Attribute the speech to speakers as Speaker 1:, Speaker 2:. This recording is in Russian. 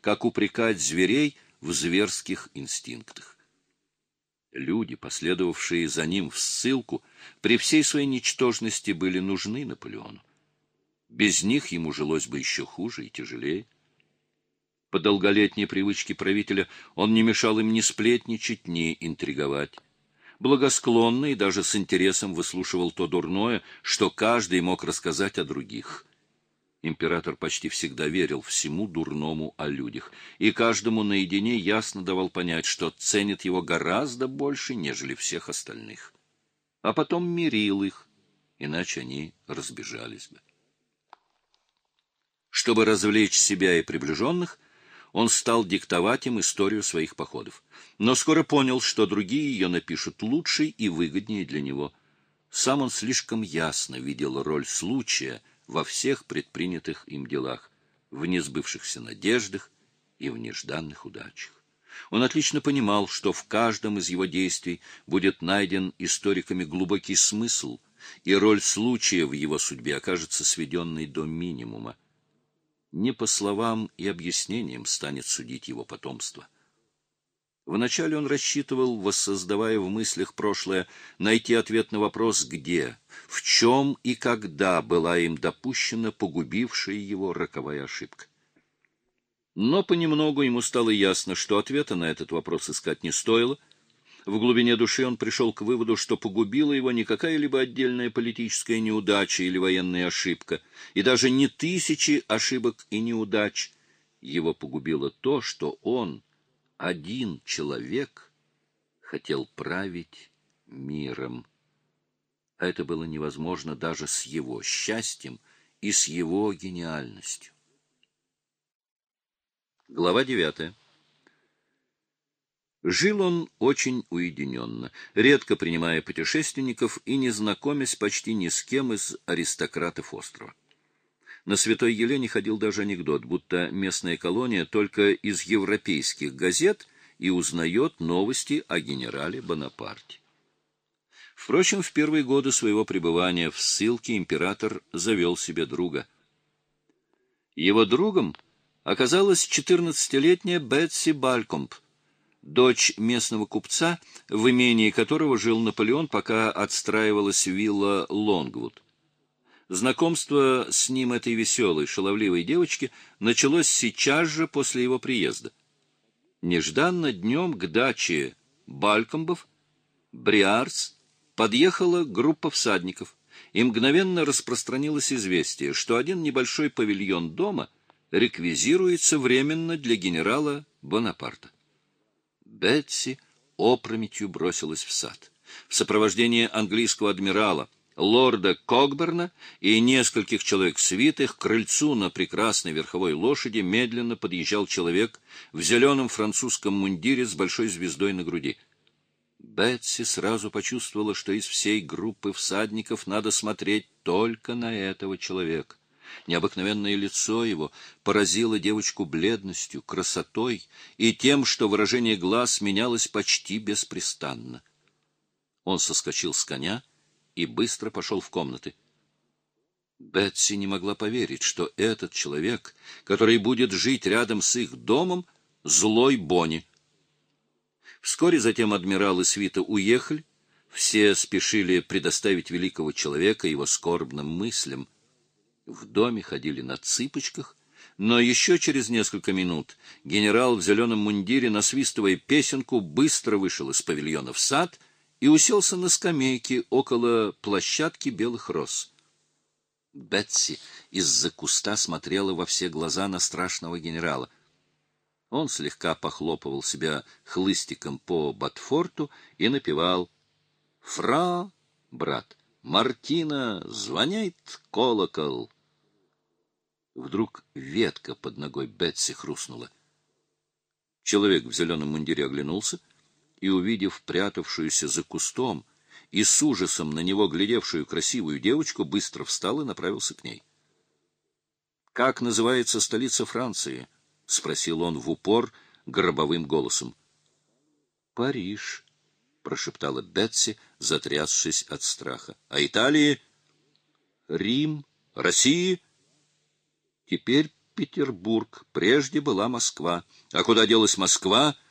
Speaker 1: как упрекать зверей в зверских инстинктах. Люди, последовавшие за ним в ссылку, при всей своей ничтожности были нужны Наполеону. Без них ему жилось бы еще хуже и тяжелее. По долголетней привычке правителя он не мешал им ни сплетничать, ни интриговать. Благосклонно и даже с интересом выслушивал то дурное, что каждый мог рассказать о других — Император почти всегда верил всему дурному о людях, и каждому наедине ясно давал понять, что ценит его гораздо больше, нежели всех остальных. А потом мирил их, иначе они разбежались бы. Чтобы развлечь себя и приближенных, он стал диктовать им историю своих походов, но скоро понял, что другие ее напишут лучше и выгоднее для него. Сам он слишком ясно видел роль случая — во всех предпринятых им делах, в несбывшихся надеждах и в нежданных удачах. Он отлично понимал, что в каждом из его действий будет найден историками глубокий смысл, и роль случая в его судьбе окажется сведенной до минимума. Не по словам и объяснениям станет судить его потомство — Вначале он рассчитывал, воссоздавая в мыслях прошлое, найти ответ на вопрос «где?», в чем и когда была им допущена погубившая его роковая ошибка. Но понемногу ему стало ясно, что ответа на этот вопрос искать не стоило. В глубине души он пришел к выводу, что погубила его не какая-либо отдельная политическая неудача или военная ошибка, и даже не тысячи ошибок и неудач. Его погубило то, что он — один человек хотел править миром. А это было невозможно даже с его счастьем и с его гениальностью. Глава девятая. Жил он очень уединенно, редко принимая путешественников и не знакомясь почти ни с кем из аристократов острова. На Святой Елене ходил даже анекдот, будто местная колония только из европейских газет и узнает новости о генерале Бонапарте. Впрочем, в первые годы своего пребывания в ссылке император завел себе друга. Его другом оказалась 14-летняя Бетси Балькомп, дочь местного купца, в имении которого жил Наполеон, пока отстраивалась вилла Лонгвуд. Знакомство с ним этой веселой, шаловливой девочки началось сейчас же после его приезда. Нежданно днем к даче Балькомбов, Бриарс, подъехала группа всадников, и мгновенно распространилось известие, что один небольшой павильон дома реквизируется временно для генерала Бонапарта. Бетси опрометью бросилась в сад. В сопровождении английского адмирала — лорда Когберна и нескольких человек свитых к крыльцу на прекрасной верховой лошади медленно подъезжал человек в зеленом французском мундире с большой звездой на груди. Бетси сразу почувствовала, что из всей группы всадников надо смотреть только на этого человека. Необыкновенное лицо его поразило девочку бледностью, красотой и тем, что выражение глаз менялось почти беспрестанно. Он соскочил с коня и быстро пошел в комнаты. Бетси не могла поверить, что этот человек, который будет жить рядом с их домом, злой Бонни. Вскоре затем адмирал и свита уехали, все спешили предоставить великого человека его скорбным мыслям. В доме ходили на цыпочках, но еще через несколько минут генерал в зеленом мундире, насвистывая песенку, быстро вышел из павильона в сад — и уселся на скамейке около площадки белых роз. Бетси из-за куста смотрела во все глаза на страшного генерала. Он слегка похлопывал себя хлыстиком по Батфорту и напевал «Фра, брат, Мартина, звоняет колокол». Вдруг ветка под ногой Бетси хрустнула. Человек в зеленом мундире оглянулся — и, увидев прятавшуюся за кустом и с ужасом на него глядевшую красивую девочку, быстро встал и направился к ней. — Как называется столица Франции? — спросил он в упор гробовым голосом. — Париж, — прошептала Бетси, затрясшись от страха. — А Италии? — Рим. России? — Теперь Петербург, прежде была Москва. А куда делась Москва,